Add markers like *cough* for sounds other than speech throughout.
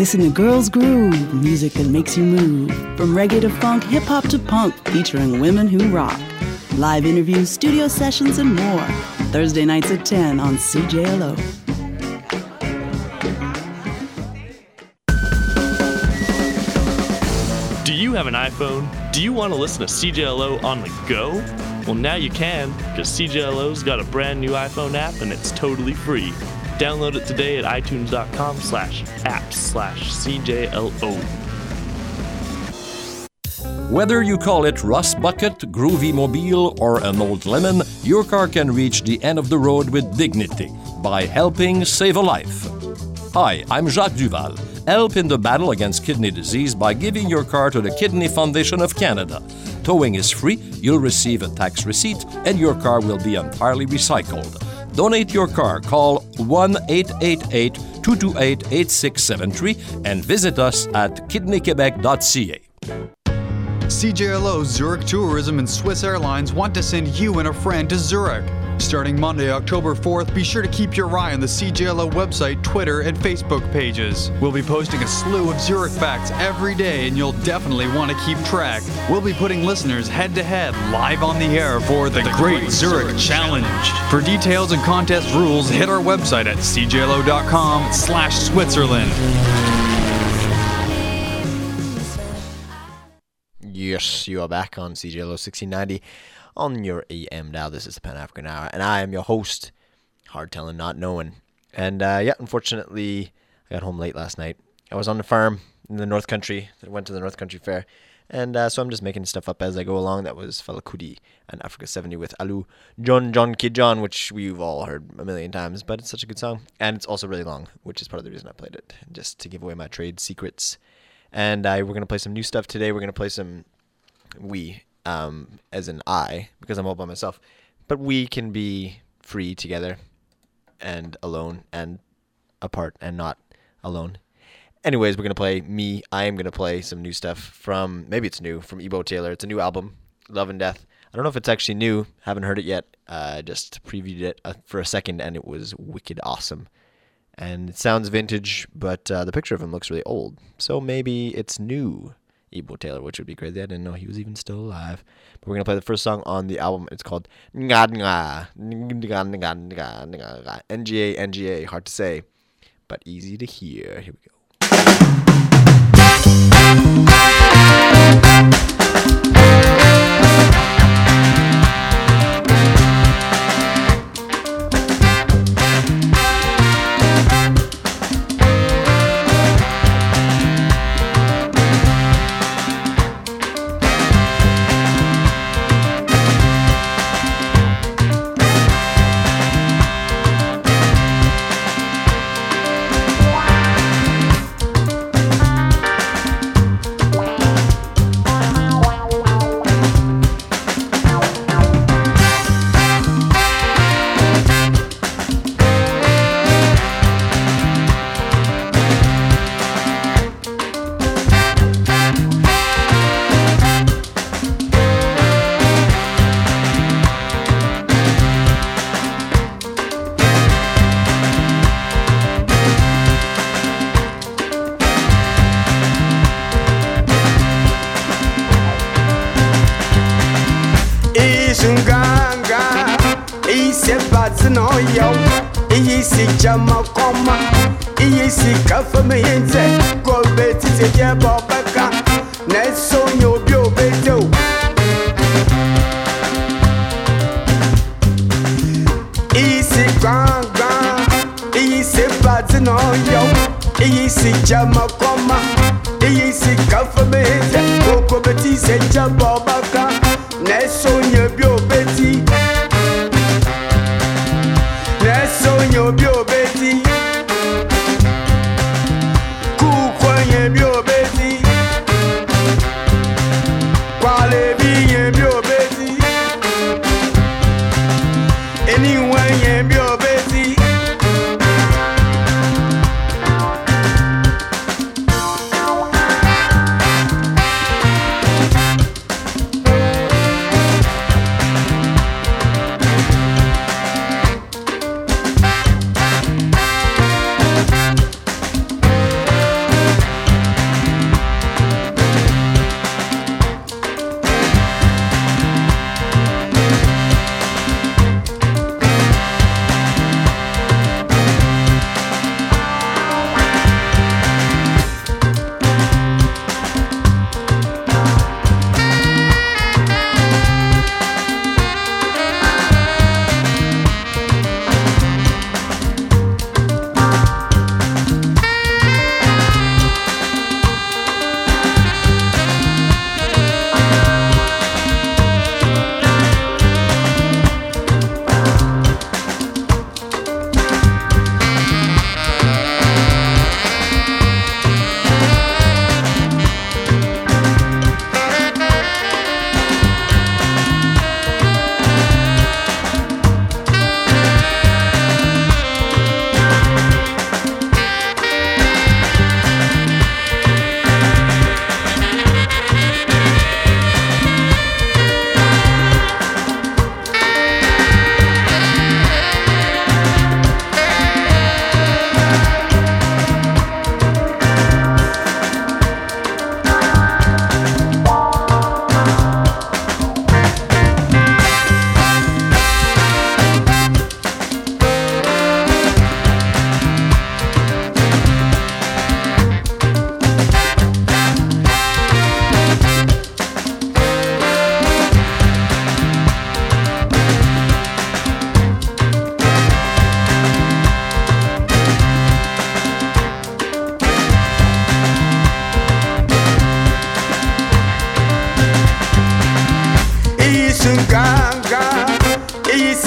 Listen to Girls Groove, music that makes you move. From reggae to funk, hip hop to punk, featuring women who rock. Live interviews, studio sessions, and more. Thursday nights at 10 on CJLO. Do you have an iPhone? Do you want to listen to CJLO on the go? Well, now you can, because CJLO's got a brand new iPhone app and it's totally free. Download it today at itunes.com slash apps slash CJLO. Whether you call it Rust Bucket, Groovy Mobile, or an old lemon, your car can reach the end of the road with dignity by helping save a life. Hi, I'm Jacques Duval. Help in the battle against kidney disease by giving your car to the Kidney Foundation of Canada. Towing is free, you'll receive a tax receipt, and your car will be entirely recycled. Donate your car. Call 1 888 228 8673 and visit us at kidneyquebec.ca. CJLO Zurich Tourism and Swiss Airlines want to send you and a friend to Zurich. Starting Monday, October 4th, be sure to keep your eye on the CJLO website, Twitter, and Facebook pages. We'll be posting a slew of Zurich facts every day, and you'll definitely want to keep track. We'll be putting listeners head to head live on the air for the, Great, Zurich, Challenge. For details and contest rules, hit our website at cjlo.com slash Switzerland. Yes, you are back on CJLO 1690 on your AM dial. This is the Pan African Hour, and I am your host, Hard Telling Not Knowing. And uh, yeah, unfortunately, I got home late last night. I was on the farm in the North Country. I went to the North Country Fair. And uh, so I'm just making stuff up as I go along. That was Fela Kuti and Africa 70 with Alu John John Kid John, which we've all heard a million times, but it's such a good song. And it's also really long, which is part of the reason I played it, just to give away my trade secrets. And uh, we're going to play some new stuff today. We're going to play some we, um, as in I, because I'm all by myself. But we can be free together and alone and apart and not alone. Anyways, we're gonna play me. I am gonna play some new stuff from maybe it's new from Ebo Taylor. It's a new album, Love and Death. I don't know if it's actually new. Haven't heard it yet. Uh, just previewed it uh, for a second, and it was wicked awesome. And it sounds vintage, but uh, the picture of him looks really old. So maybe it's new. Ebo Taylor, which would be crazy. I didn't know he was even still alive. But we're gonna play the first song on the album. It's called NGA NGA NGA. Nga Nga Nga Nga Nga Hard to say, but easy to hear. Here we go.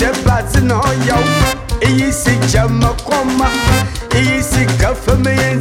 debat na ɔyaw iyi si gyama kɔma iyi si ka fam yɛ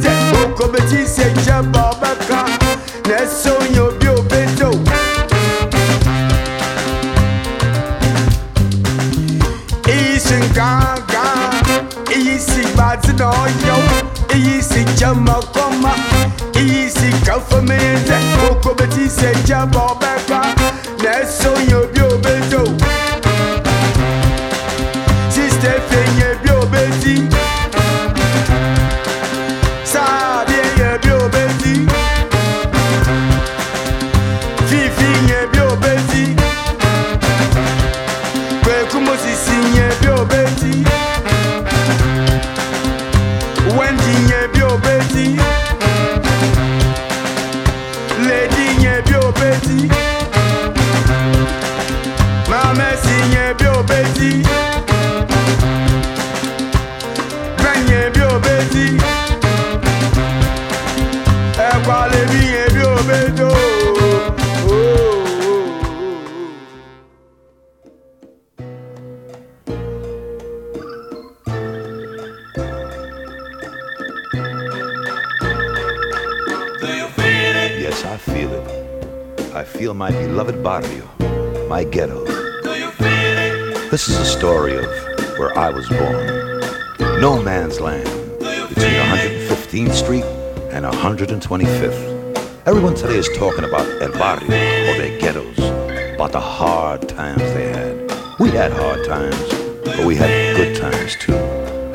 We had hard times, but we had good times too.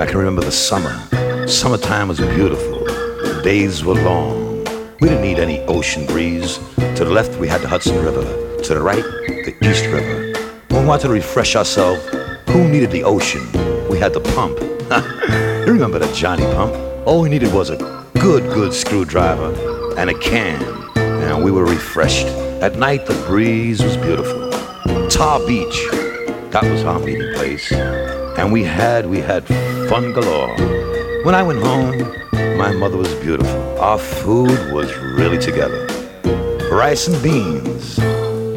I can remember the summer. Summertime was beautiful. The days were long. We didn't need any ocean breeze. To the left, we had the Hudson River. To the right, the East River. When we wanted to refresh ourselves, who needed the ocean? We had the pump. *laughs* you remember the Johnny pump? All we needed was a good, good screwdriver and a can, and we were refreshed. At night, the breeze was beautiful. Tar Beach, that was our meeting place. And we had, we had fun galore. When I went home, my mother was beautiful. Our food was really together. Rice and beans,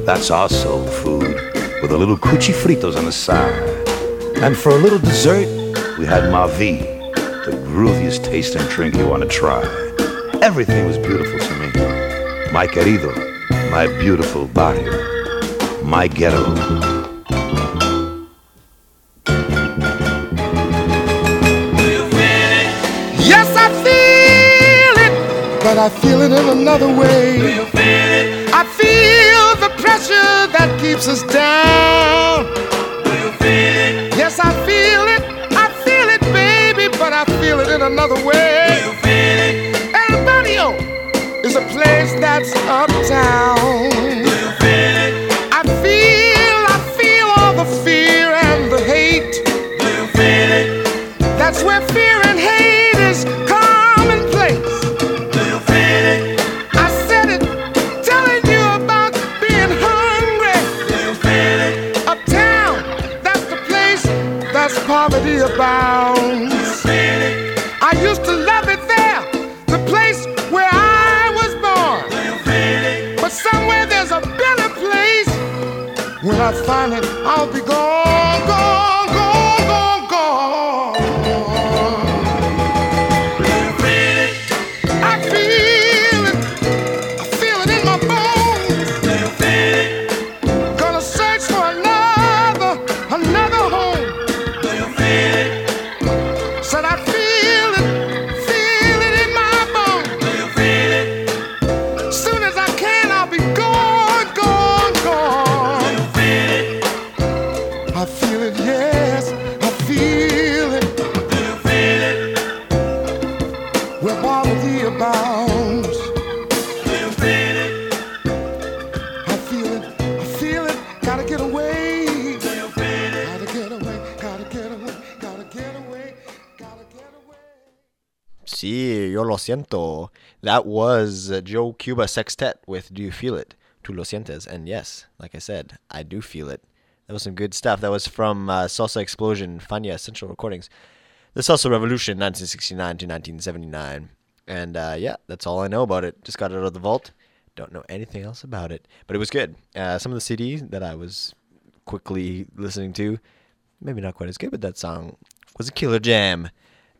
that's our soul food, with a little cuchi fritos on the side. And for a little dessert, we had Mavi, the grooviest tasting drink you want to try. Everything was beautiful to me. My querido, my beautiful barrio, my ghetto. I feel it in another way. Do you feel it? I feel the pressure that keeps us down. Do you feel it? Yes, I feel it, I feel it, baby, but I feel it in another way. Do you feel it? El Barrio is a place that's uptown. Poverty. I used to love it there, the place where I was born. But somewhere there's a better place. When I find That was Joe Cuba Sextet with Do You Feel It? Tu lo sientes. And yes, like I said, I do feel it. That was some good stuff. That was from uh, Salsa Explosion, Fania Central Recordings. The Salsa Revolution, 1969 to 1979. And uh, yeah, that's all I know about it. Just got it out of the vault. Don't know anything else about it. But it was good. Uh, some of the CDs that I was quickly listening to, maybe not quite as good, but that song was a killer jam.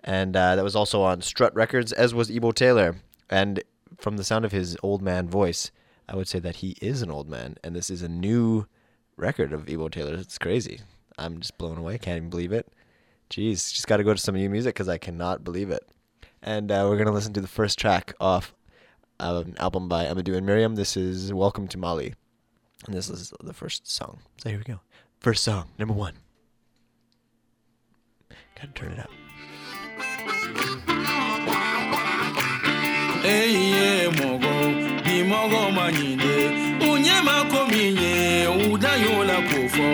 And uh, that was also on Strut Records, as was Ebo Taylor. And from the sound of his old man voice, I would say that he is an old man. And this is a new record of Ebo Taylor. It's crazy. I'm just blown away. Can't even believe it. Jeez, just got to go to some new music because I cannot believe it. And uh, we're to listen to the first track off of an album by Amadou and Mariam. This is Welcome to Mali. And this is the first song. So here we go. First song, number one. Gotta turn it up. eye mogo bimogo manyinde unyema kominye udayola kofo.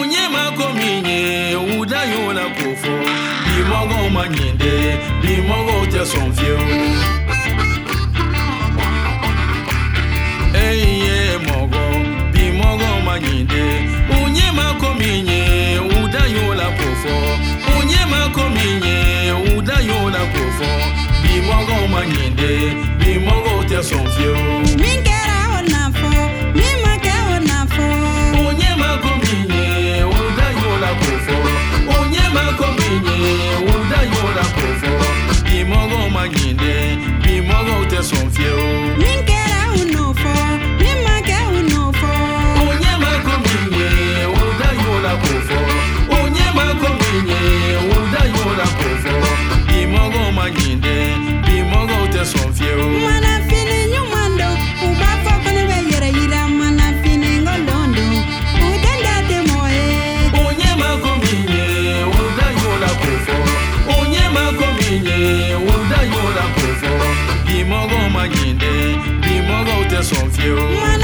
Unyema kominye udayola kofo. Bimogo manyinde bimogo te sonfio eye mogo bimogo manyinde unyema kominye udayola kofo. Unyema kominye udayola kofo. bimongo mangende bimongo te sonfio min kɛra o nafɔ min ma kɛ o nafɔ o ɲɛma ko min ye o da y'o la k'o fɔ o ɲɛma ko min ye o da y'o la k'o fɔ bimongo mangende bimongo te sonfio min kɛ te son fieu. manafini ɲuman don u b'a fɔ ko ne bɛ yɛrɛ yira manafini ŋɔlɔn don u den da tɛ mɔgɔ Onye uda yola kofo. Onye uda yola kofo. Bi mogo manyinde, bi mogo te son fieu. manafini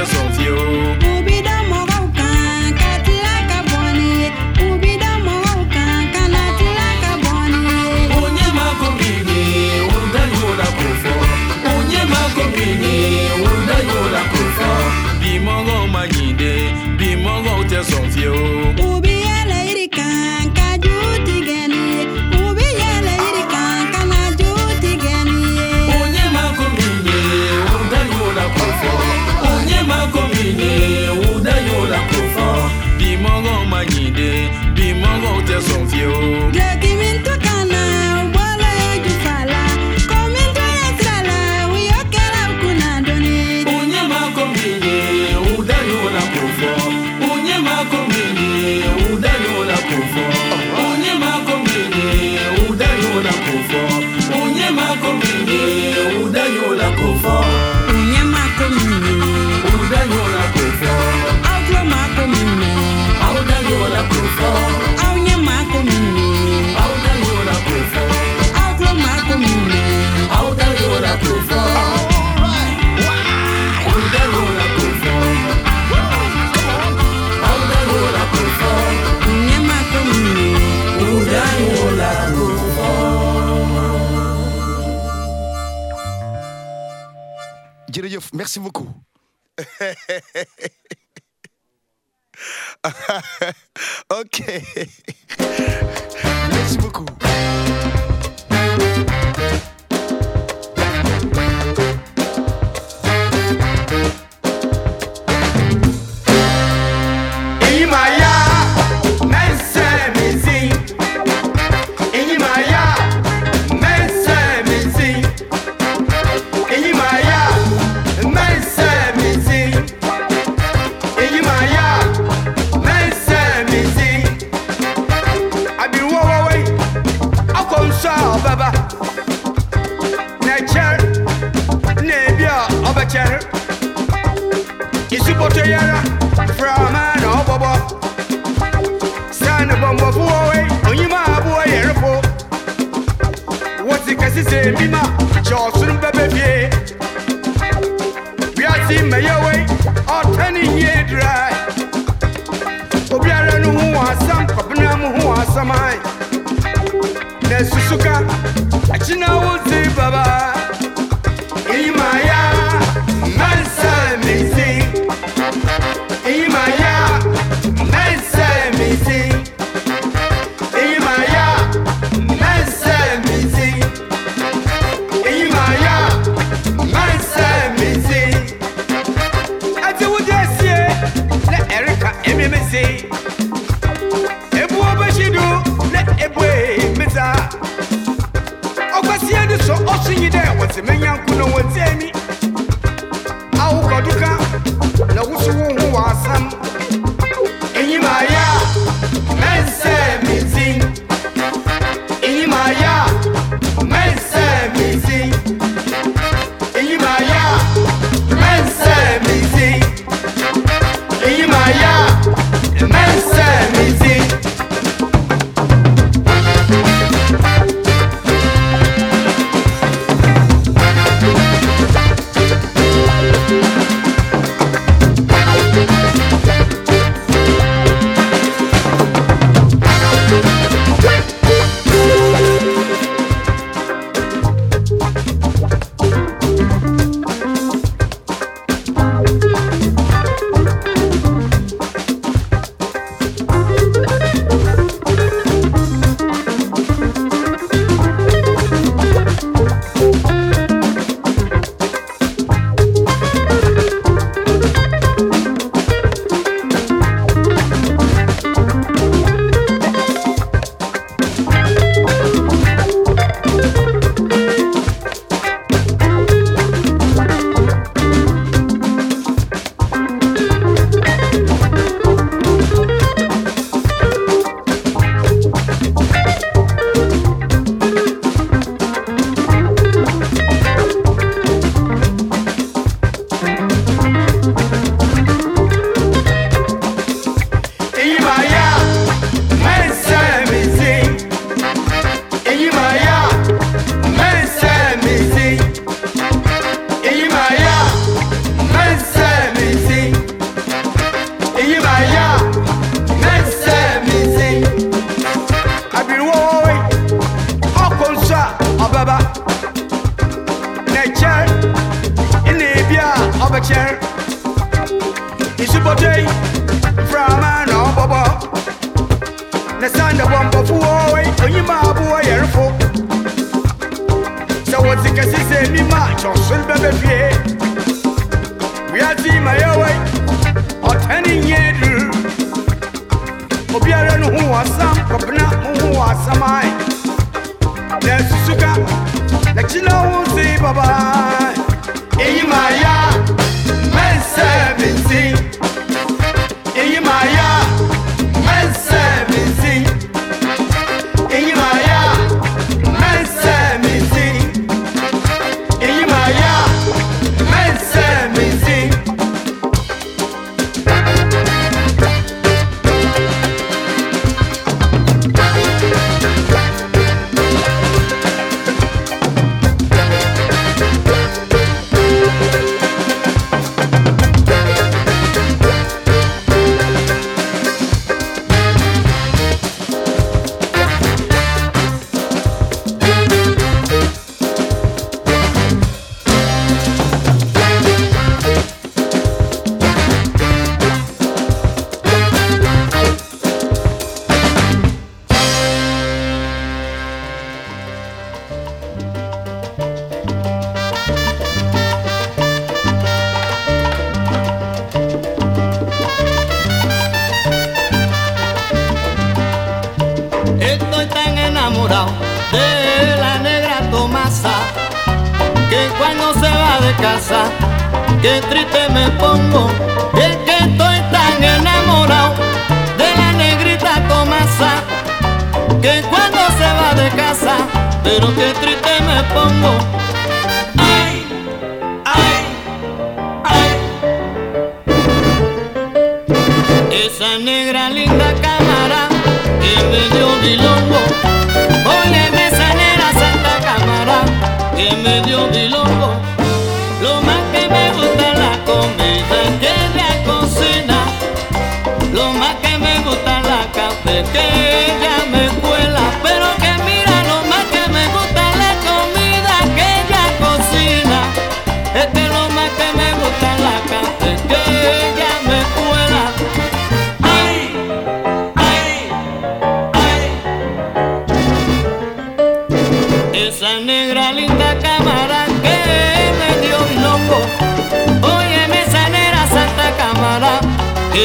mogo te son u kunna dɔɔni. Onye makominye, uda yola kofo. Onye makominye, uda yola kofo. Merci beaucoup. *laughs* ok.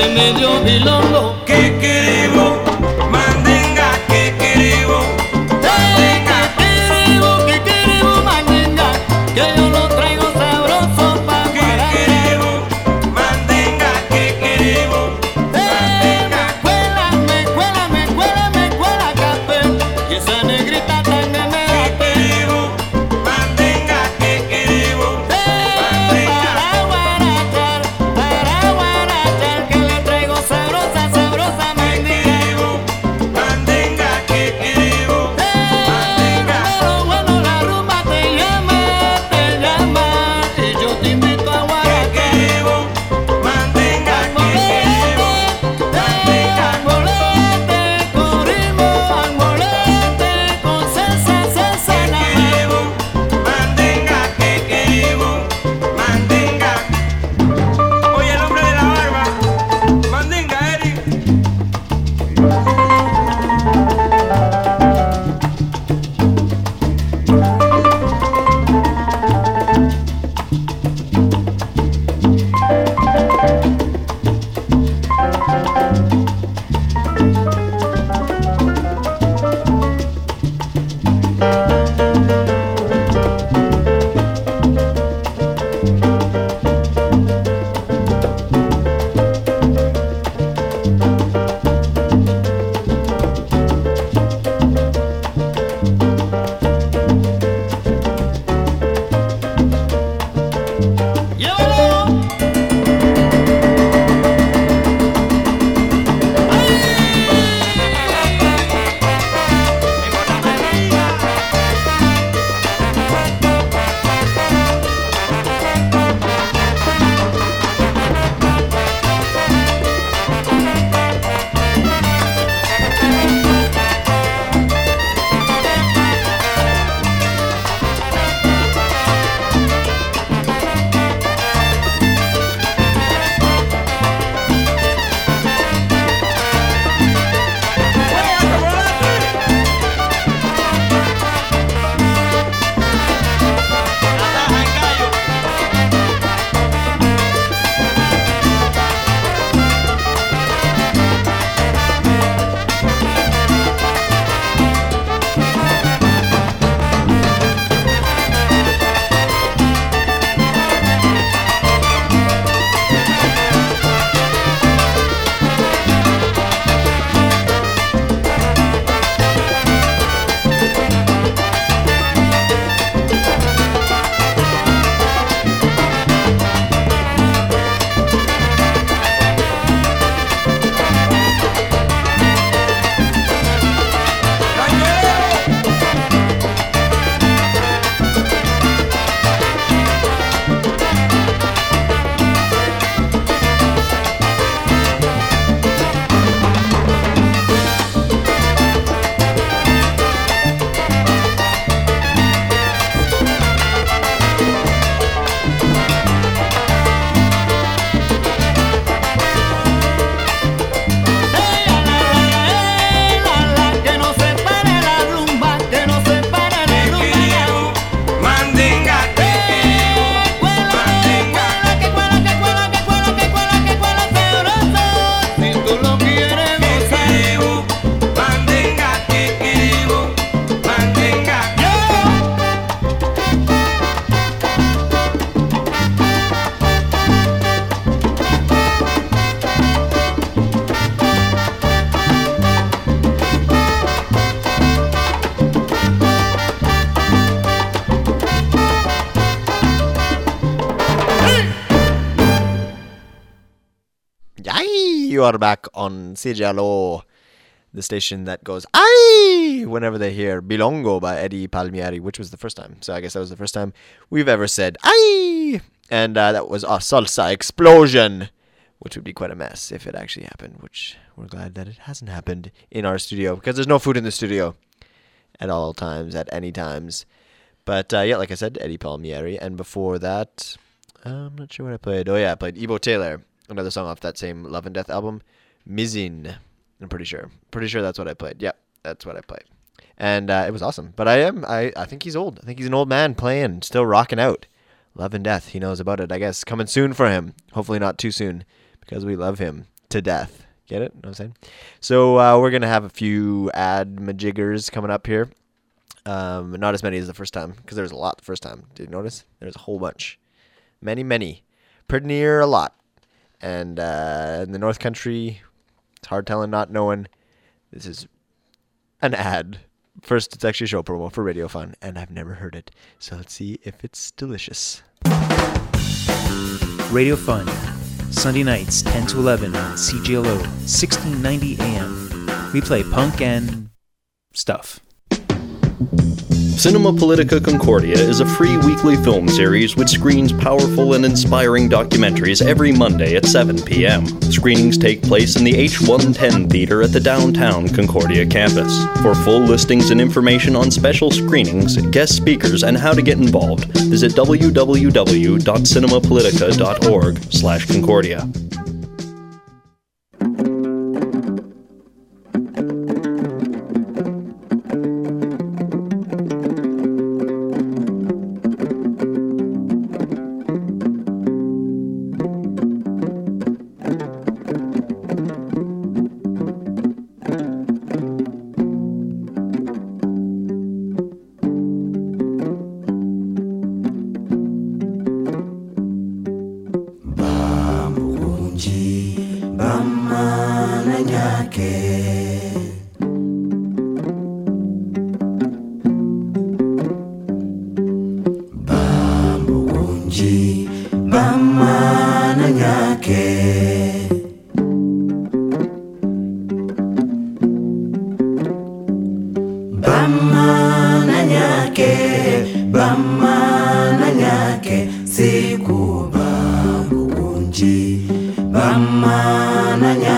Que me dio bilongo. On CJLO, the station that goes Ay whenever they hear Bilongo by Eddie Palmieri, which was the first time. So I guess that was the first time we've ever said Ay! And uh, that was a salsa explosion which would be quite a mess if it actually happened. Which we're glad that it hasn't happened in our studio because there's no food in the studio at all times, at any times. But uh, yeah, like I said, Eddie Palmieri, and before that, I'm not sure what I played. Oh yeah, I played Ebo Taylor, another song off that same Love and Death album, Mizin. I'm pretty sure. Pretty sure that's what I played. Yep, that's what I played. And uh, it was awesome. But I am I, I think he's old. I think he's an old man playing, still rocking out. Love and Death. He knows about it, I guess. Coming soon for him. Hopefully not too soon because we love him to death. Get it? Know what I'm saying? So uh, we're gonna have a few ad majiggers coming up here. Um, not as many as the first time because there was a lot the first time. Did you notice? There's a whole bunch, many, many, pretty near a lot. And uh, in the North Country, it's hard telling, not knowing. This is an ad. First, it's actually a show promo for Radio Fun, and I've never heard it. So let's see if it's delicious. Radio Fun, Sunday nights 10 to 11 on CJLO 1690 AM. We play punk and stuff. Cinema Politica Concordia is a free weekly film series which screens powerful and inspiring documentaries every Monday at 7 p.m. Screenings take place in the H110 Theater at the downtown Concordia campus. For full listings and information on special screenings, guest speakers, and how to get involved, visit www.cinemapolitica.org/concordia. mañana.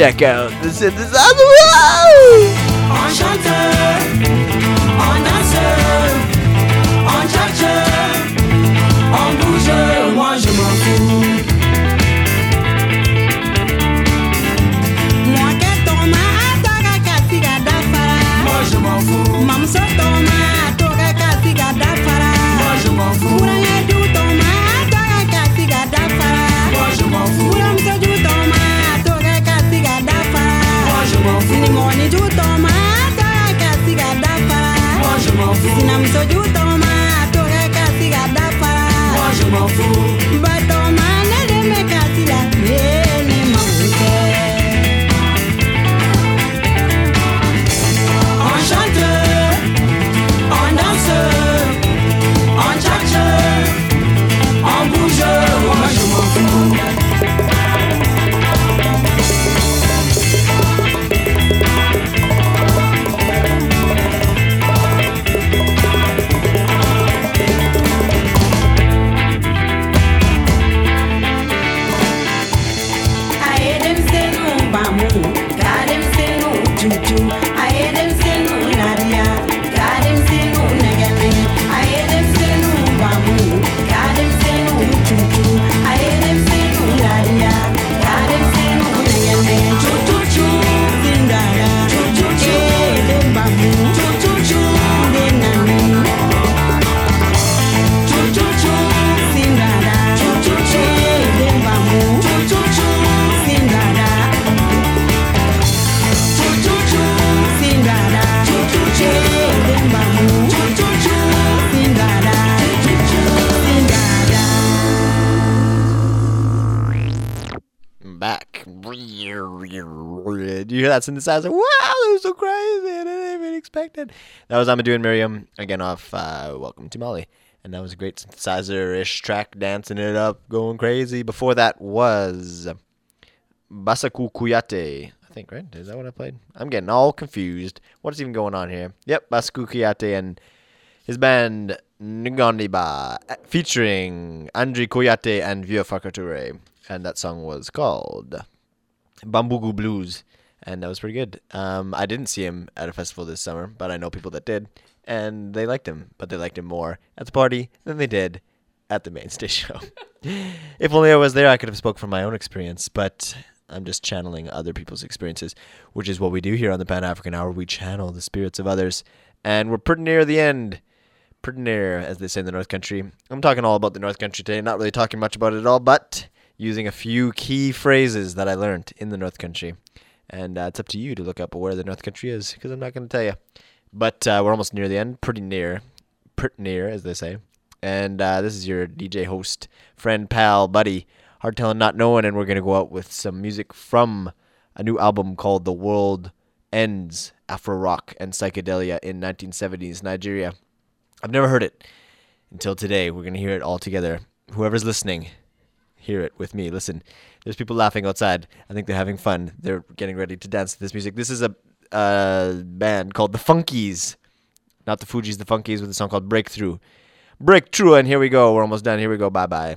Check out the synthesizer. Synthesizer? Wow, that was so crazy. I didn't even expect it. That was Amadou and Mariam again off uh, Welcome to Mali. And that was a great synthesizer ish track, dancing it up, going crazy. Before that was Bassekou Kouyate. I think, right? Is that what I played? I'm getting all confused. What's even going on here? Yep, Bassekou Kouyate and his band Ngoni Ba featuring Andra Kouyate and Vieux Farka Touré. And that song was called Bambugu Blues. And that was pretty good. Um, I didn't see him at a festival this summer, but I know people that did. And they liked him, but they liked him more at the party than they did at the main *laughs* stage show. *laughs* if only I was there, I could have spoke from my own experience, but I'm just channeling other people's experiences, which is what we do here on the Pan African Hour. We channel the spirits of others. And we're pretty near the end pretty near, as they say in the North Country. I'm talking all about the North Country today, not really talking much about it at all, but using a few key phrases that I learned in the North Country. And uh, it's up to you to look up where the North Country is, because I'm not going to tell you. But uh, we're almost near the end, pretty near, pretty near, as they say. And uh, this is your DJ host, friend, pal, buddy, hard telling, not knowing, and we're going to go out with some music from a new album called The World Ends Afro Rock and Psychedelia in 1970s Nigeria. I've never heard it until today. We're going to hear it all together. Whoever's listening, hear it with me. Listen, there's people laughing outside. I think they're having fun. They're getting ready to dance to this music. This is a band called The Funkies. Not the Fugees, The Funkies, with a song called Breakthrough. Breakthrough, and here we go. We're almost done. Here we go. Bye bye.